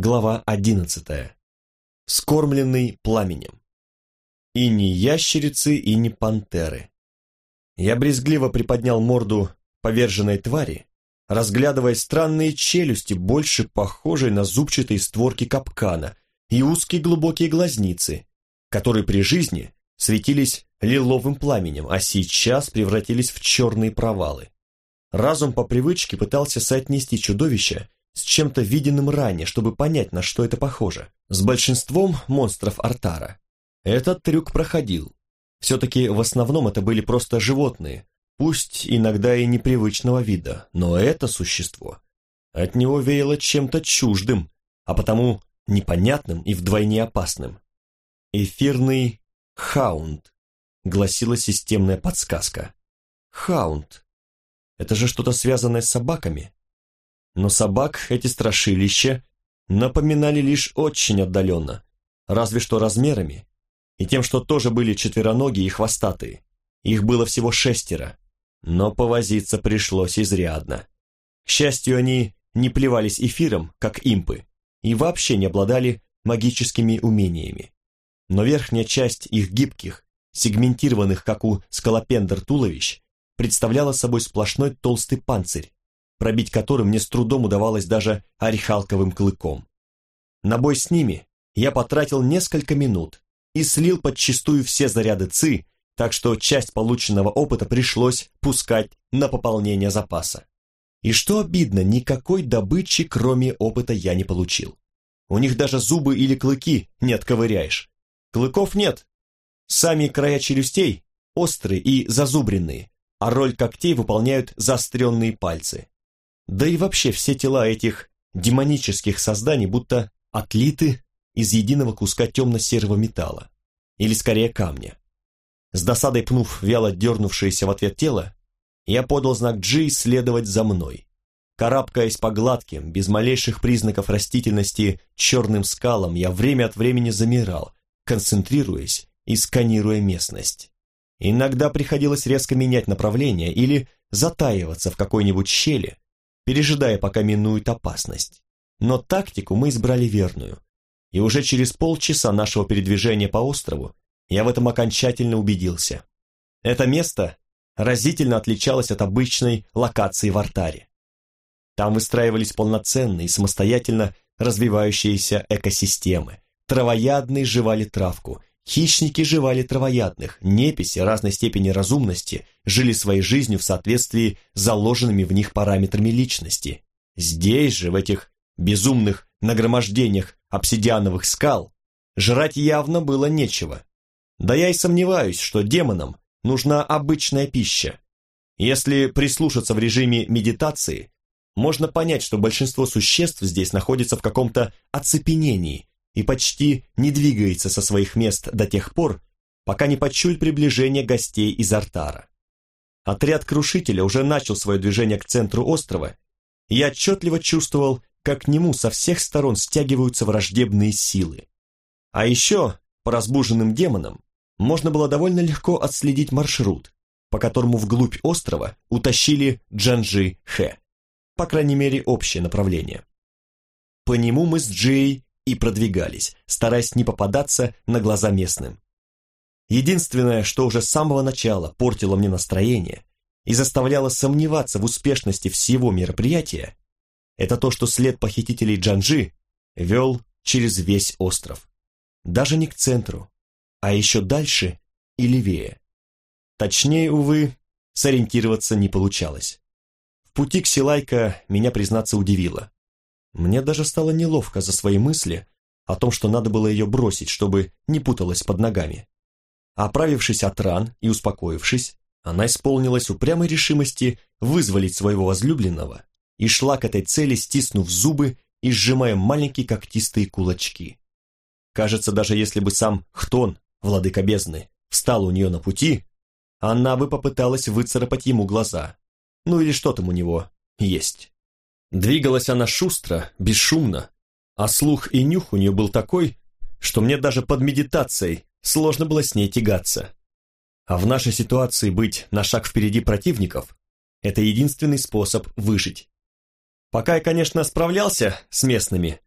глава одиннадцатая. Скормленный пламенем. И не ящерицы, и не пантеры. Я брезгливо приподнял морду поверженной твари, разглядывая странные челюсти, больше похожие на зубчатые створки капкана, и узкие глубокие глазницы, которые при жизни светились лиловым пламенем, а сейчас превратились в черные провалы. Разум по привычке пытался соотнести чудовище с чем-то виденным ранее, чтобы понять, на что это похоже. С большинством монстров Артара этот трюк проходил. Все-таки в основном это были просто животные, пусть иногда и непривычного вида, но это существо. От него веяло чем-то чуждым, а потому непонятным и вдвойне опасным. Эфирный хаунд, гласила системная подсказка. Хаунд. Это же что-то связанное с собаками. Но собак эти страшилища напоминали лишь очень отдаленно, разве что размерами, и тем, что тоже были четвероногие и хвостатые. Их было всего шестеро, но повозиться пришлось изрядно. К счастью, они не плевались эфиром, как импы, и вообще не обладали магическими умениями. Но верхняя часть их гибких, сегментированных, как у скалопендр туловищ, представляла собой сплошной толстый панцирь, пробить который мне с трудом удавалось даже орехалковым клыком. На бой с ними я потратил несколько минут и слил подчистую все заряды ЦИ, так что часть полученного опыта пришлось пускать на пополнение запаса. И что обидно, никакой добычи, кроме опыта, я не получил. У них даже зубы или клыки не отковыряешь. Клыков нет. Сами края челюстей острые и зазубренные, а роль когтей выполняют заостренные пальцы. Да и вообще все тела этих демонических созданий будто отлиты из единого куска темно-серого металла, или скорее камня. С досадой пнув вяло дернувшееся в ответ тело, я подал знак Джи следовать за мной. Карабкаясь по гладким, без малейших признаков растительности, черным скалам, я время от времени замирал, концентрируясь и сканируя местность. Иногда приходилось резко менять направление или затаиваться в какой-нибудь щели, пережидая, пока минует опасность. Но тактику мы избрали верную, и уже через полчаса нашего передвижения по острову я в этом окончательно убедился. Это место разительно отличалось от обычной локации в Артаре. Там выстраивались полноценные, самостоятельно развивающиеся экосистемы. Травоядные жевали травку, хищники жевали травоядных, неписи разной степени разумности жили своей жизнью в соответствии с заложенными в них параметрами личности. Здесь же, в этих безумных нагромождениях обсидиановых скал, жрать явно было нечего. Да я и сомневаюсь, что демонам нужна обычная пища. Если прислушаться в режиме медитации, можно понять, что большинство существ здесь находится в каком-то оцепенении и почти не двигается со своих мест до тех пор, пока не почует приближение гостей из Артара. Отряд Крушителя уже начал свое движение к центру острова, и я отчетливо чувствовал как к нему со всех сторон стягиваются враждебные силы. А еще, по разбуженным демонам, можно было довольно легко отследить маршрут, по которому вглубь острова утащили Джанжи-Хэ, по крайней мере общее направление. По нему мы с Джей и продвигались, стараясь не попадаться на глаза местным. Единственное, что уже с самого начала портило мне настроение и заставляло сомневаться в успешности всего мероприятия, это то, что след похитителей Джанжи вел через весь остров. Даже не к центру, а еще дальше и левее. Точнее, увы, сориентироваться не получалось. В пути к Силайка меня, признаться, удивило. Мне даже стало неловко за свои мысли о том, что надо было ее бросить, чтобы не путалась под ногами. Оправившись от ран и успокоившись, она исполнилась упрямой решимости вызволить своего возлюбленного и шла к этой цели, стиснув зубы и сжимая маленькие когтистые кулачки. Кажется, даже если бы сам Хтон, владыка бездны, встал у нее на пути, она бы попыталась выцарапать ему глаза. Ну или что там у него есть. Двигалась она шустро, бесшумно, а слух и нюх у нее был такой, что мне даже под медитацией сложно было с ней тягаться. А в нашей ситуации быть на шаг впереди противников – это единственный способ выжить. Пока я, конечно, справлялся с местными,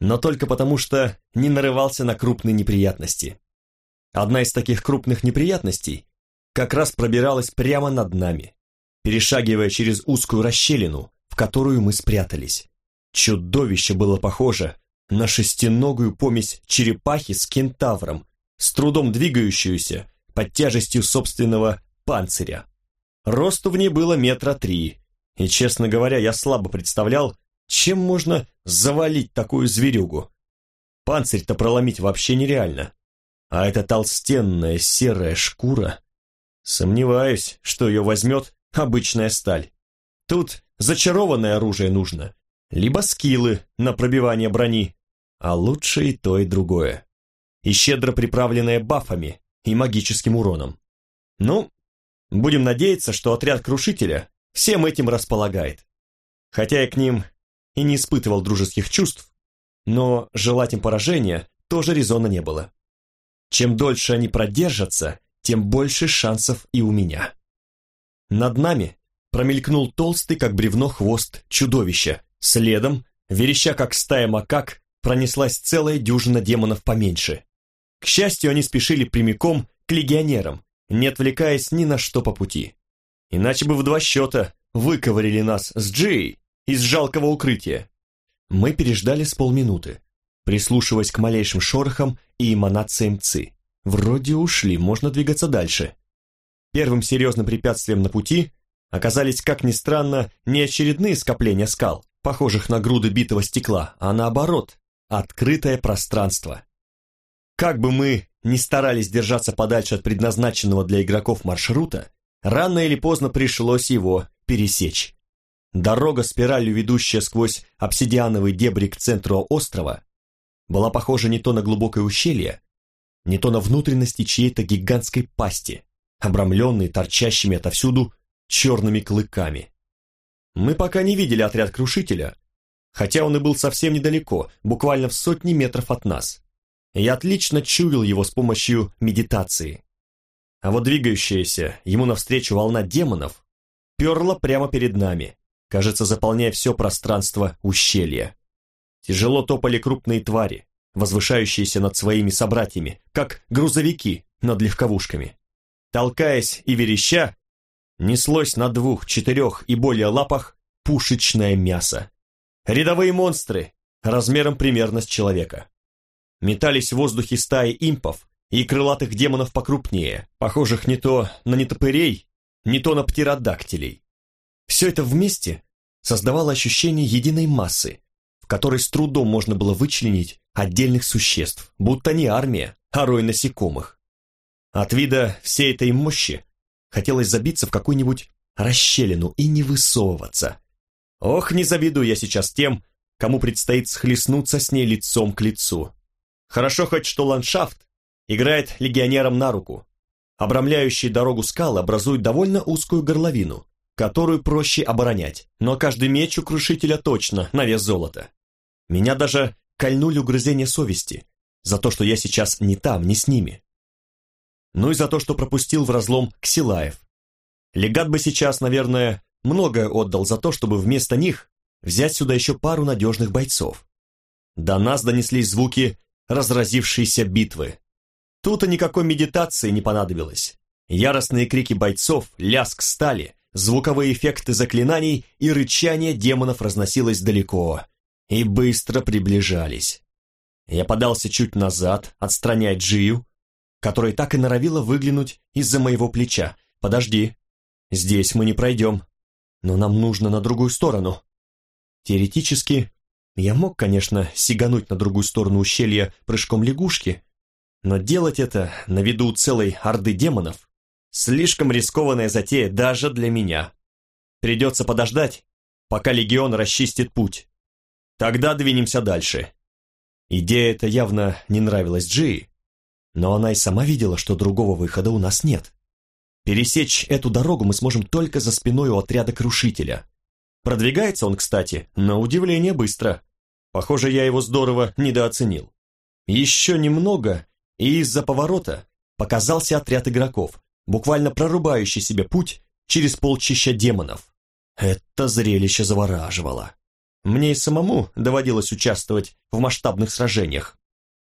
но только потому, что не нарывался на крупные неприятности. Одна из таких крупных неприятностей как раз пробиралась прямо над нами, перешагивая через узкую расщелину, которую мы спрятались. Чудовище было похоже на шестиногую помесь черепахи с кентавром, с трудом двигающуюся под тяжестью собственного панциря. Росту в ней было метра три, и, честно говоря, я слабо представлял, чем можно завалить такую зверюгу. Панцирь-то проломить вообще нереально. А эта толстенная серая шкура... Сомневаюсь, что ее возьмет обычная сталь. Тут зачарованное оружие нужно, либо скиллы на пробивание брони, а лучше и то, и другое. И щедро приправленное бафами и магическим уроном. Ну, будем надеяться, что отряд Крушителя всем этим располагает. Хотя я к ним и не испытывал дружеских чувств, но желать им поражения тоже резона не было. Чем дольше они продержатся, тем больше шансов и у меня. Над нами промелькнул толстый, как бревно, хвост чудовища. Следом, вереща, как стая макак, пронеслась целая дюжина демонов поменьше. К счастью, они спешили прямиком к легионерам, не отвлекаясь ни на что по пути. Иначе бы в два счета выковырили нас с Джей из жалкого укрытия. Мы переждали с полминуты, прислушиваясь к малейшим шорохам и эманациям ЦИ. Вроде ушли, можно двигаться дальше. Первым серьезным препятствием на пути оказались, как ни странно, не очередные скопления скал, похожих на груды битого стекла, а наоборот, открытое пространство. Как бы мы ни старались держаться подальше от предназначенного для игроков маршрута, рано или поздно пришлось его пересечь. Дорога, спиралью ведущая сквозь обсидиановый дебри к центру острова, была похожа не то на глубокое ущелье, не то на внутренности чьей-то гигантской пасти, обрамленной торчащими отовсюду черными клыками. Мы пока не видели отряд крушителя, хотя он и был совсем недалеко, буквально в сотни метров от нас. Я отлично чуял его с помощью медитации. А вот двигающаяся ему навстречу волна демонов перла прямо перед нами, кажется, заполняя все пространство ущелья. Тяжело топали крупные твари, возвышающиеся над своими собратьями, как грузовики над легковушками. Толкаясь и вереща, неслось на двух, четырех и более лапах пушечное мясо. Рядовые монстры, размером примерно с человека. Метались в воздухе стаи импов и крылатых демонов покрупнее, похожих не то на нетопырей, не то на птеродактилей. Все это вместе создавало ощущение единой массы, в которой с трудом можно было вычленить отдельных существ, будто не армия, а рой насекомых. От вида всей этой мощи хотелось забиться в какую-нибудь расщелину и не высовываться. Ох, не завидую я сейчас тем, кому предстоит схлестнуться с ней лицом к лицу. Хорошо хоть, что ландшафт играет легионерам на руку. Обрамляющие дорогу скалы образуют довольно узкую горловину, которую проще оборонять, но каждый меч у крушителя точно на вес золота. Меня даже кольнули угрызения совести за то, что я сейчас не там, не с ними. Ну и за то, что пропустил в разлом Ксилаев. Легат бы сейчас, наверное, многое отдал за то, чтобы вместо них взять сюда еще пару надежных бойцов. До нас донеслись звуки разразившейся битвы. Тут и никакой медитации не понадобилось. Яростные крики бойцов, лязг стали, звуковые эффекты заклинаний и рычание демонов разносилось далеко и быстро приближались. Я подался чуть назад, отстраняя Джию, которая так и норовила выглянуть из-за моего плеча. «Подожди, здесь мы не пройдем, но нам нужно на другую сторону». Теоретически, я мог, конечно, сигануть на другую сторону ущелья прыжком лягушки, но делать это на виду целой орды демонов Слишком рискованная затея даже для меня. Придется подождать, пока легион расчистит путь. Тогда двинемся дальше. Идея эта явно не нравилась Джи, но она и сама видела, что другого выхода у нас нет. Пересечь эту дорогу мы сможем только за спиной у отряда крушителя. Продвигается он, кстати, на удивление быстро. Похоже, я его здорово недооценил. Еще немного, и из-за поворота показался отряд игроков, буквально прорубающий себе путь через полчища демонов. Это зрелище завораживало. Мне и самому доводилось участвовать в масштабных сражениях.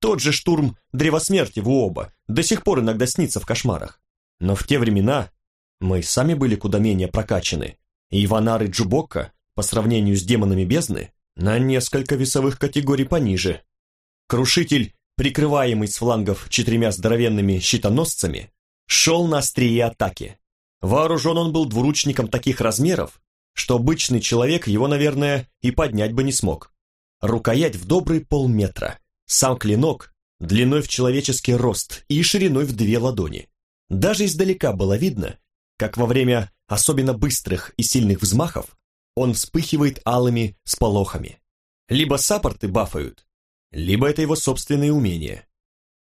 Тот же штурм Древосмерти в Уоба до сих пор иногда снится в кошмарах. Но в те времена мы сами были куда менее прокачаны, и Иванар и Джубокка, по сравнению с демонами бездны, на несколько весовых категорий пониже. Крушитель, прикрываемый с флангов четырьмя здоровенными щитоносцами, шел на острие атаки. Вооружен он был двуручником таких размеров, что обычный человек его, наверное, и поднять бы не смог. Рукоять в добрый полметра, сам клинок длиной в человеческий рост и шириной в две ладони. Даже издалека было видно, как во время особенно быстрых и сильных взмахов он вспыхивает алыми сполохами. Либо саппорты бафают, либо это его собственные умения.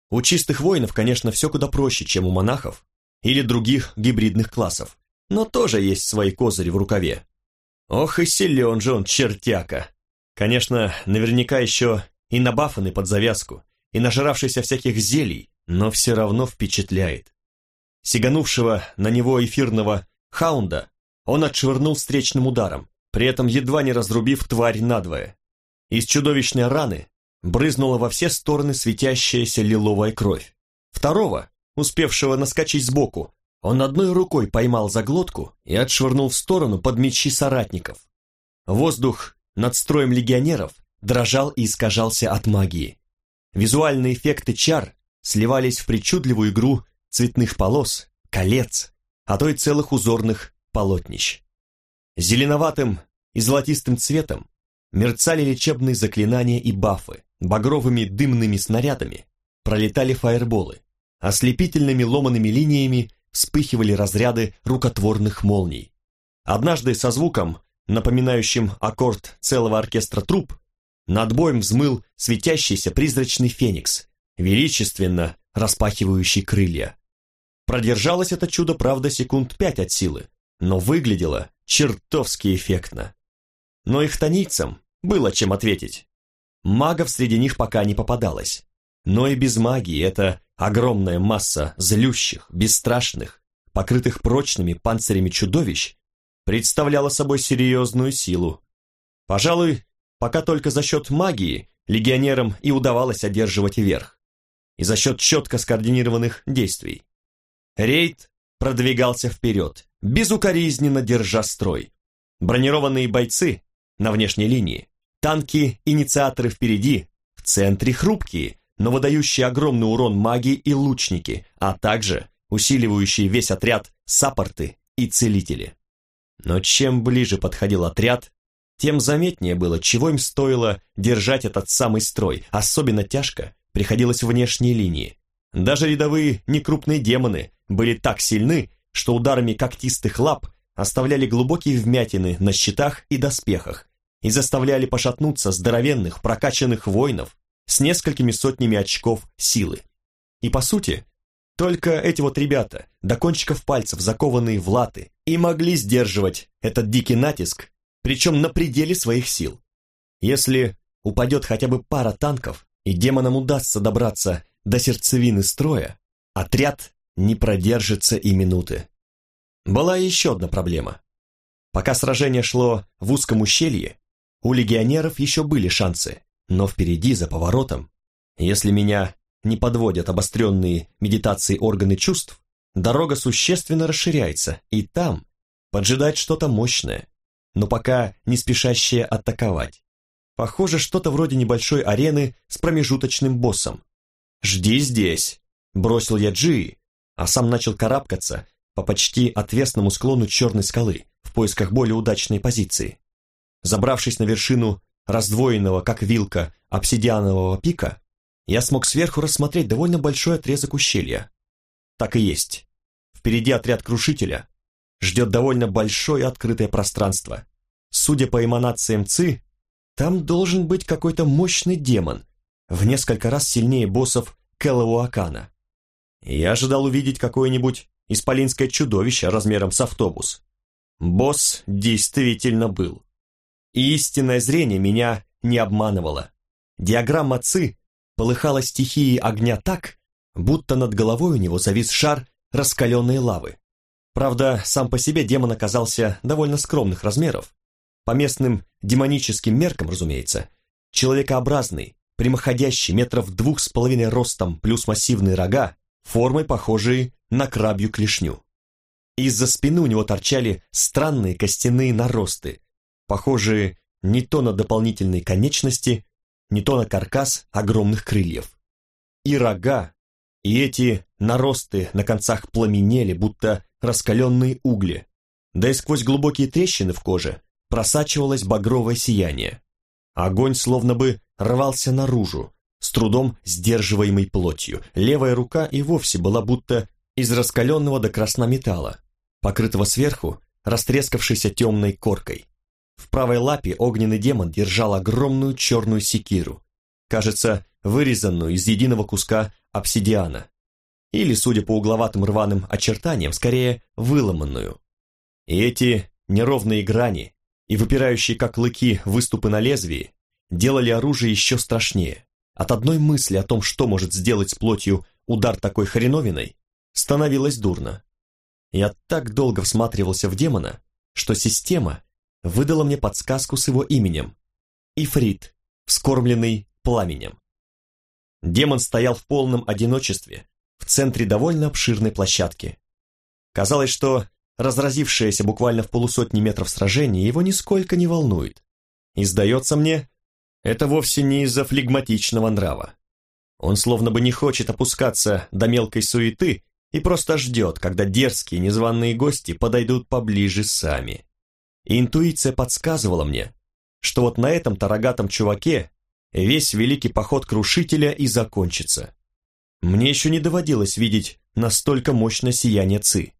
У чистых воинов, конечно, все куда проще, чем у монахов или других гибридных классов, но тоже есть свои козыри в рукаве. Ох и силен же он, чертяка. Конечно, наверняка еще и набафанный под завязку, и нажравшийся всяких зелий, но все равно впечатляет. Сиганувшего на него эфирного хаунда он отшвырнул встречным ударом, при этом едва не разрубив тварь надвое. Из чудовищной раны брызнула во все стороны светящаяся лиловая кровь. Второго, успевшего наскочить сбоку, он одной рукой поймал за глотку и отшвырнул в сторону под мечи соратников. Воздух над строем легионеров дрожал и искажался от магии. Визуальные эффекты чар сливались в причудливую игру цветных полос, колец, а то и целых узорных полотнищ. Зеленоватым и золотистым цветом мерцали лечебные заклинания и бафы, багровыми дымными снарядами пролетали фаерболы, ослепительными ломаными линиями вспыхивали разряды рукотворных молний. Однажды со звуком, напоминающим аккорд целого оркестра труб, над боем взмыл светящийся призрачный феникс, величественно распахивающий крылья. Продержалось это чудо, правда, секунд пять от силы, но выглядело чертовски эффектно. Но их тонийцам было чем ответить. Магов среди них пока не попадалось. Но и без магии эта огромная масса злющих, бесстрашных, покрытых прочными панцирями чудовищ представляла собой серьезную силу. Пожалуй, пока только за счет магии легионерам и удавалось одерживать верх. И за счет четко скоординированных действий. Рейд продвигался вперед, безукоризненно держа строй. Бронированные бойцы на внешней линии, танки-инициаторы впереди, в центре хрупкие, но выдающие огромный урон маги и лучники, а также усиливающие весь отряд саппорты и целители. Но чем ближе подходил отряд, тем заметнее было, чего им стоило держать этот самый строй, особенно тяжко приходилось внешней линии. Даже рядовые некрупные демоны были так сильны, что ударами когтистых лап оставляли глубокие вмятины на щитах и доспехах и заставляли пошатнуться здоровенных прокачанных воинов с несколькими сотнями очков силы. И по сути, только эти вот ребята, до кончиков пальцев закованные в латы, и могли сдерживать этот дикий натиск причем на пределе своих сил. Если упадет хотя бы пара танков, и демонам удастся добраться до сердцевины строя, отряд не продержится и минуты. Была еще одна проблема. Пока сражение шло в узком ущелье, у легионеров еще были шансы, но впереди, за поворотом, если меня не подводят обостренные медитации органы чувств, дорога существенно расширяется, и там поджидает что-то мощное, но пока не спешащие атаковать. Похоже, что-то вроде небольшой арены с промежуточным боссом. «Жди здесь», — бросил я Джи, а сам начал карабкаться по почти отвесному склону черной скалы в поисках более удачной позиции. Забравшись на вершину раздвоенного, как вилка, обсидианового пика, я смог сверху рассмотреть довольно большой отрезок ущелья. Так и есть. Впереди отряд крушителя, ждет довольно большое открытое пространство. Судя по эманациям ЦИ, там должен быть какой-то мощный демон, в несколько раз сильнее боссов Келлауакана. Я ожидал увидеть какое-нибудь исполинское чудовище размером с автобус. Босс действительно был. И истинное зрение меня не обманывало. Диаграмма ЦИ полыхала стихией огня так, будто над головой у него завис шар раскаленной лавы. Правда, сам по себе демон оказался довольно скромных размеров, по местным демоническим меркам, разумеется, человекообразный, прямоходящий метров двух с половиной ростом плюс массивные рога, формой похожие на крабью клешню. Из-за спины у него торчали странные костяные наросты, похожие не то на дополнительные конечности, не то на каркас огромных крыльев. И рога, и эти наросты на концах пламенели, будто раскаленные угли, да и сквозь глубокие трещины в коже просачивалось багровое сияние. Огонь словно бы рвался наружу, с трудом сдерживаемой плотью. Левая рука и вовсе была будто из раскаленного до красна металла, покрытого сверху растрескавшейся темной коркой. В правой лапе огненный демон держал огромную черную секиру, кажется, вырезанную из единого куска обсидиана, или, судя по угловатым рваным очертаниям, скорее выломанную. И эти неровные грани и выпирающие как клыки выступы на лезвии делали оружие еще страшнее. От одной мысли о том, что может сделать с плотью удар такой хреновиной, становилось дурно. Я так долго всматривался в демона, что система выдала мне подсказку с его именем. Ифрит, вскормленный пламенем. Демон стоял в полном одиночестве в центре довольно обширной площадки. Казалось, что разразившееся буквально в полусотни метров сражение его нисколько не волнует. И сдается мне, это вовсе не из-за флегматичного нрава. Он словно бы не хочет опускаться до мелкой суеты и просто ждет, когда дерзкие незваные гости подойдут поближе сами. И интуиция подсказывала мне, что вот на этом-то рогатом чуваке весь великий поход крушителя и закончится. Мне еще не доводилось видеть настолько мощное сияние Ци.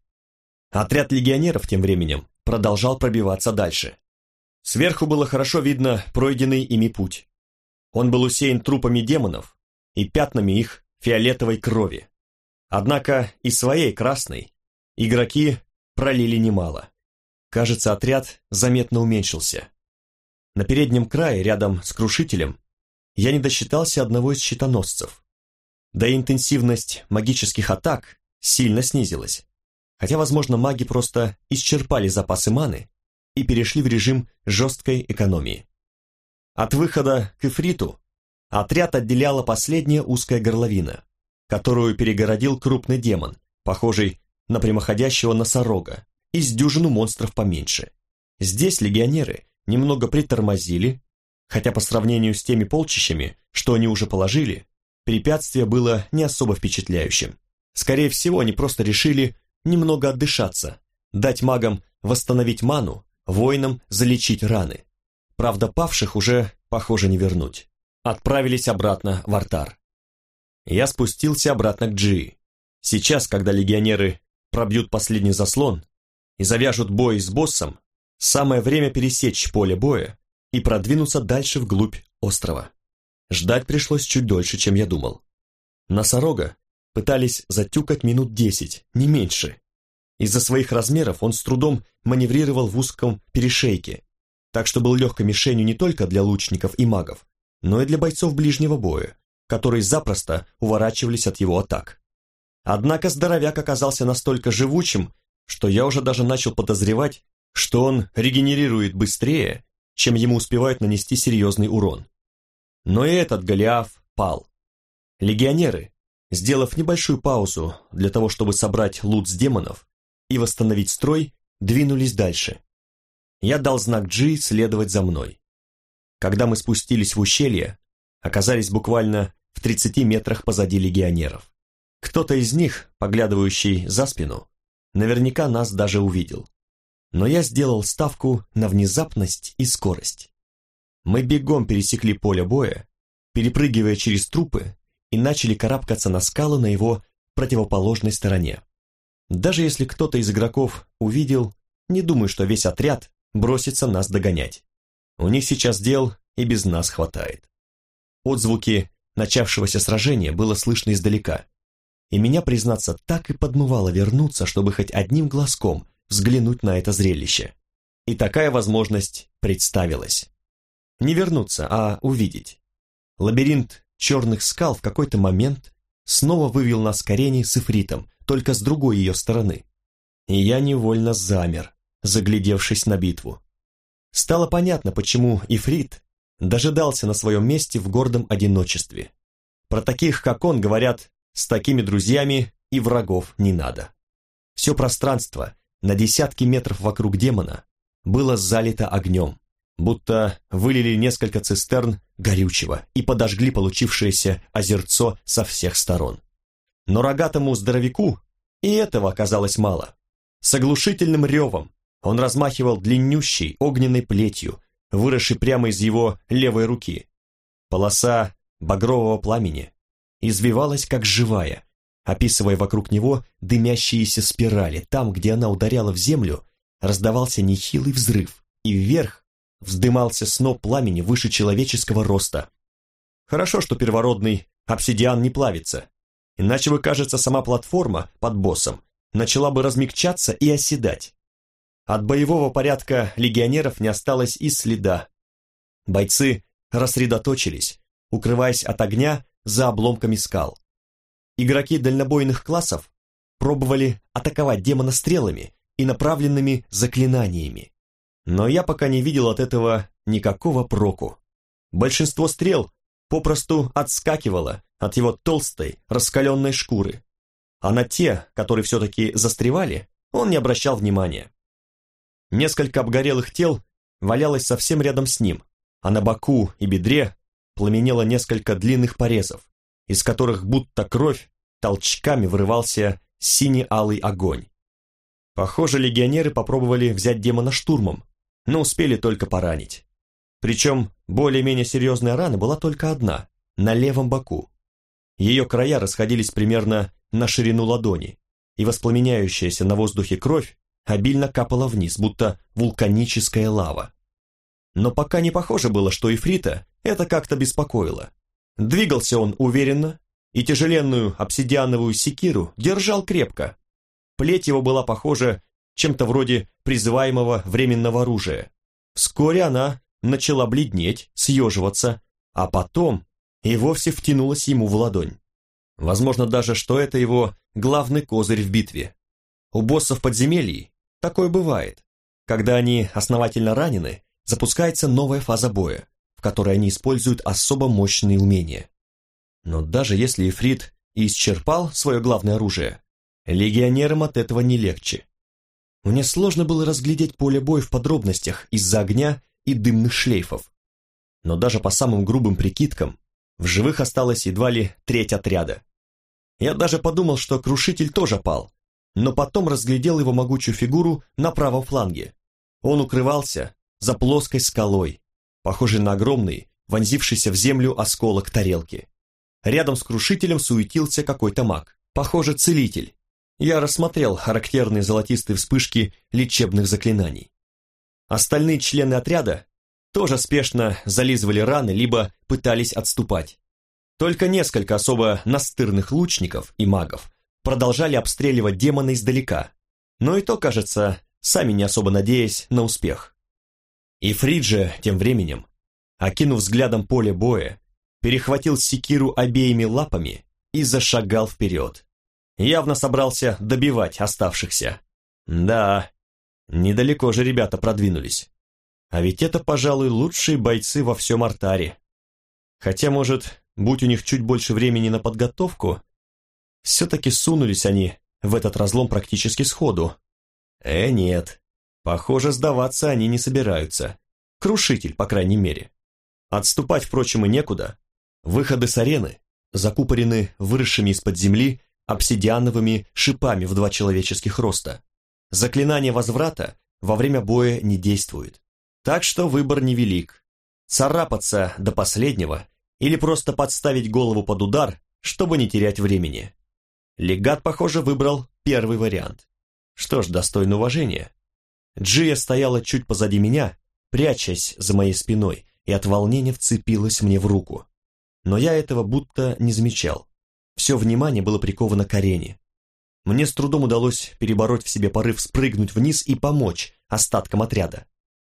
Отряд легионеров тем временем продолжал пробиваться дальше. Сверху было хорошо видно пройденный ими путь. Он был усеян трупами демонов и пятнами их фиолетовой крови. Однако и своей красной игроки пролили немало. Кажется, отряд заметно уменьшился. На переднем крае, рядом с крушителем, я не досчитался одного из щитоносцев. Да и интенсивность магических атак сильно снизилась. Хотя, возможно, маги просто исчерпали запасы маны и перешли в режим жесткой экономии. От выхода к Эфриту отряд отделяла последняя узкая горловина, которую перегородил крупный демон, похожий на прямоходящего носорога, из дюжину монстров поменьше. Здесь легионеры немного притормозили, хотя по сравнению с теми полчищами, что они уже положили, препятствие было не особо впечатляющим. Скорее всего, они просто решили немного отдышаться, дать магам восстановить ману, воинам залечить раны. Правда, павших уже, похоже, не вернуть. Отправились обратно в артар. Я спустился обратно к Джи. Сейчас, когда легионеры пробьют последний заслон, и завяжут бой с боссом, самое время пересечь поле боя и продвинуться дальше вглубь острова. Ждать пришлось чуть дольше, чем я думал. Носорога пытались затюкать минут десять, не меньше. Из-за своих размеров он с трудом маневрировал в узком перешейке, так что был легкой мишенью не только для лучников и магов, но и для бойцов ближнего боя, которые запросто уворачивались от его атак. Однако здоровяк оказался настолько живучим, что я уже даже начал подозревать, что он регенерирует быстрее, чем ему успевают нанести серьезный урон. Но и этот Голиаф пал. Легионеры, сделав небольшую паузу для того, чтобы собрать лут с демонов и восстановить строй, двинулись дальше. Я дал знак Джи следовать за мной. Когда мы спустились в ущелье, оказались буквально в 30 метрах позади легионеров. Кто-то из них, поглядывающий за спину, наверняка нас даже увидел. Но я сделал ставку на внезапность и скорость. Мы бегом пересекли поле боя, перепрыгивая через трупы, и начали карабкаться на скалы на его противоположной стороне. Даже если кто-то из игроков увидел, не думаю, что весь отряд бросится нас догонять. У них сейчас дел и без нас хватает. Отзвуки начавшегося сражения было слышно издалека, и меня, признаться, так и подмывало вернуться, чтобы хоть одним глазком взглянуть на это зрелище. И такая возможность представилась. Не вернуться, а увидеть. Лабиринт черных скал в какой-то момент снова вывел нас к арене с Ифритом, только с другой ее стороны. И я невольно замер, заглядевшись на битву. стало понятно, почему Ифрит дожидался на своем месте в гордом одиночестве. Про таких, как он, говорят, с такими друзьями и врагов не надо. Все пространство на десятки метров вокруг демона было залито огнем, будто вылили несколько цистерн горючего и подожгли получившееся озерцо со всех сторон. Но рогатому здоровяку и этого оказалось мало. С оглушительным ревом он размахивал длиннющей огненной плетью, выросшей прямо из его левой руки. Полоса багрового пламени извивалась как живая, описывая вокруг него дымящиеся спирали. Там, где она ударяла в землю, раздавался нехилый взрыв, и вверх вздымался сноп пламени выше человеческого роста. Хорошо, что первородный обсидиан не плавится, иначе бы, кажется, сама платформа под боссом начала бы размягчаться и оседать. От боевого порядка легионеров не осталось и следа. Бойцы рассредоточились, укрываясь от огня за обломками скал. Игроки дальнобойных классов пробовали атаковать демона стрелами и направленными заклинаниями. Но я пока не видел от этого никакого проку. Большинство стрел попросту отскакивало от его толстой, раскаленной шкуры, а на те, которые все-таки застревали, он не обращал внимания. Несколько обгорелых тел валялось совсем рядом с ним, а на боку и бедре пламенело несколько длинных порезов, из которых будто кровь толчками вырывался синий-алый огонь. Похоже, легионеры попробовали взять демона штурмом, но успели только поранить. Причем более-менее серьезная рана была только одна, на левом боку. Ее края расходились примерно на ширину ладони, и воспламеняющаяся на воздухе кровь обильно капала вниз, будто вулканическая лава. Но пока не похоже было, что Ифрита это как-то беспокоило. Двигался он уверенно и тяжеленную обсидиановую секиру держал крепко, Плеть его была похожа чем-то вроде призываемого временного оружия. Вскоре она начала бледнеть, съеживаться, а потом и вовсе втянулась ему в ладонь. Возможно даже, что это его главный козырь в битве. У боссов подземелий такое бывает. Когда они основательно ранены, запускается новая фаза боя, в которой они используют особо мощные умения. Но даже если Ифрит и исчерпал свое главное оружие, Легионерам от этого не легче. Мне сложно было разглядеть поле боя в подробностях из-за огня и дымных шлейфов. Но даже по самым грубым прикидкам, в живых осталось едва ли треть отряда. Я даже подумал, что Крушитель тоже пал, но потом разглядел его могучую фигуру на правом фланге. Он укрывался за плоской скалой, похожей на огромный, вонзившийся в землю осколок тарелки. Рядом с Крушителем суетился какой-то маг, похоже, целитель, я рассмотрел характерные золотистые вспышки лечебных заклинаний. Остальные члены отряда тоже спешно зализывали раны, либо пытались отступать. Только несколько особо настырных лучников и магов продолжали обстреливать демона издалека, но и то, кажется, сами не особо надеясь на успех. И Фриджи тем временем, окинув взглядом поле боя, перехватил секиру обеими лапами и зашагал вперед явно собрался добивать оставшихся. Да, недалеко же ребята продвинулись. А ведь это, пожалуй, лучшие бойцы во всем артаре. Хотя, может, будь у них чуть больше времени на подготовку, все-таки сунулись они в этот разлом практически сходу. Э, нет, похоже, сдаваться они не собираются. Крушитель, по крайней мере. Отступать, впрочем, и некуда. Выходы с арены закупорены выросшими из-под земли обсидиановыми шипами в два человеческих роста. Заклинание возврата во время боя не действует. Так что выбор невелик. Царапаться до последнего или просто подставить голову под удар, чтобы не терять времени. Легат, похоже, выбрал первый вариант. Что ж, достойно уважения. Джия стояла чуть позади меня, прячась за моей спиной, и от волнения вцепилась мне в руку. Но я этого будто не замечал. Все внимание было приковано к арене. Мне с трудом удалось перебороть в себе порыв спрыгнуть вниз и помочь остаткам отряда.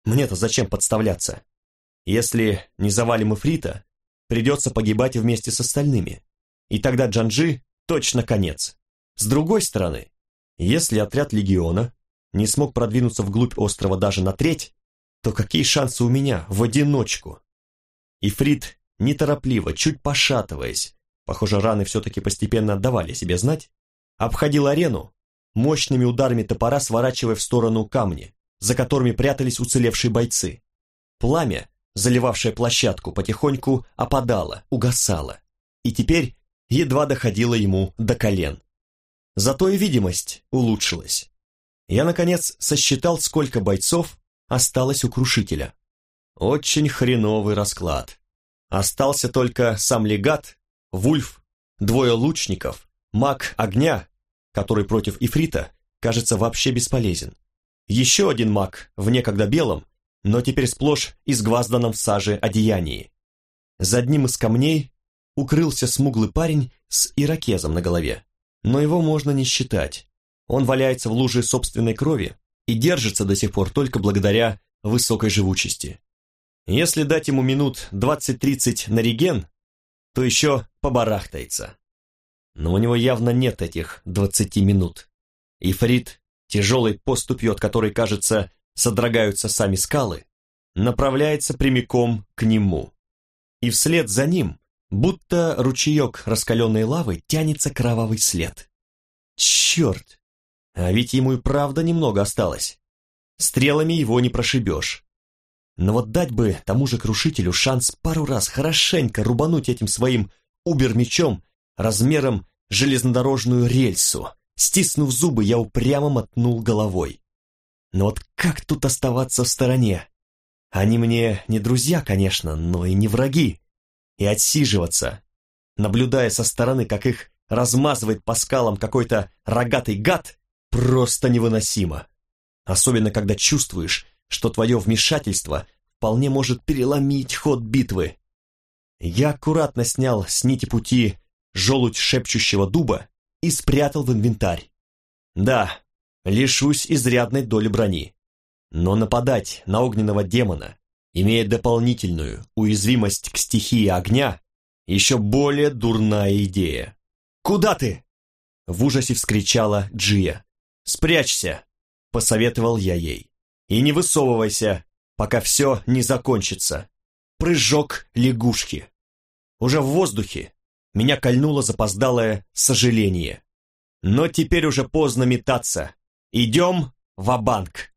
Мне-то зачем подставляться? Если не завалим Эфрита, придется погибать вместе с остальными. И тогда Джанджи точно конец. С другой стороны, если отряд легиона не смог продвинуться вглубь острова даже на треть, то какие шансы у меня в одиночку? Ифрит неторопливо, чуть пошатываясь, похоже, раны все-таки постепенно отдавали себе знать, обходил арену, мощными ударами топора сворачивая в сторону камни, за которыми прятались уцелевшие бойцы. Пламя, заливавшее площадку, потихоньку опадало, угасало, и теперь едва доходило ему до колен. Зато и видимость улучшилась. Я, наконец, сосчитал, сколько бойцов осталось у крушителя. Очень хреновый расклад. Остался только сам легат, Вульф, двое лучников, маг огня, который против Ифрита, кажется, вообще бесполезен. Еще один маг в некогда белом, но теперь сплошь изгвазданном в саже одеянии. За одним из камней укрылся смуглый парень с ирокезом на голове, но его можно не считать. Он валяется в луже собственной крови и держится до сих пор только благодаря высокой живучести. Если дать ему минут 20-30 на реген, то еще побарахтается. Но у него явно нет этих 20 минут. И Фрид, тяжелой поступью, от которой, кажется, содрогаются сами скалы, направляется прямиком к нему. И вслед за ним, будто ручеек раскаленной лавы, тянется кровавый след. Черт! А ведь ему и правда немного осталось. Стрелами его не прошибешь. Но вот дать бы тому же крушителю шанс пару раз хорошенько рубануть этим своим убер-мечом размером железнодорожную рельсу. Стиснув зубы, я упрямо мотнул головой. Но вот как тут оставаться в стороне? Они мне не друзья, конечно, но и не враги. И отсиживаться, наблюдая со стороны, как их размазывает по скалам какой-то рогатый гад, просто невыносимо. Особенно, когда чувствуешь, что твое вмешательство вполне может переломить ход битвы. Я аккуратно снял с нити пути желудь шепчущего дуба и спрятал в инвентарь. Да, лишусь изрядной доли брони. Но нападать на огненного демона, имея дополнительную уязвимость к стихии огня, еще более дурная идея. «Куда ты?» В ужасе вскричала Джия. «Спрячься!» — посоветовал я ей. «И не высовывайся, пока все не закончится. Прыжок лягушки». Уже в воздухе меня кольнуло запоздалое сожаление. Но теперь уже поздно метаться. Идем в банк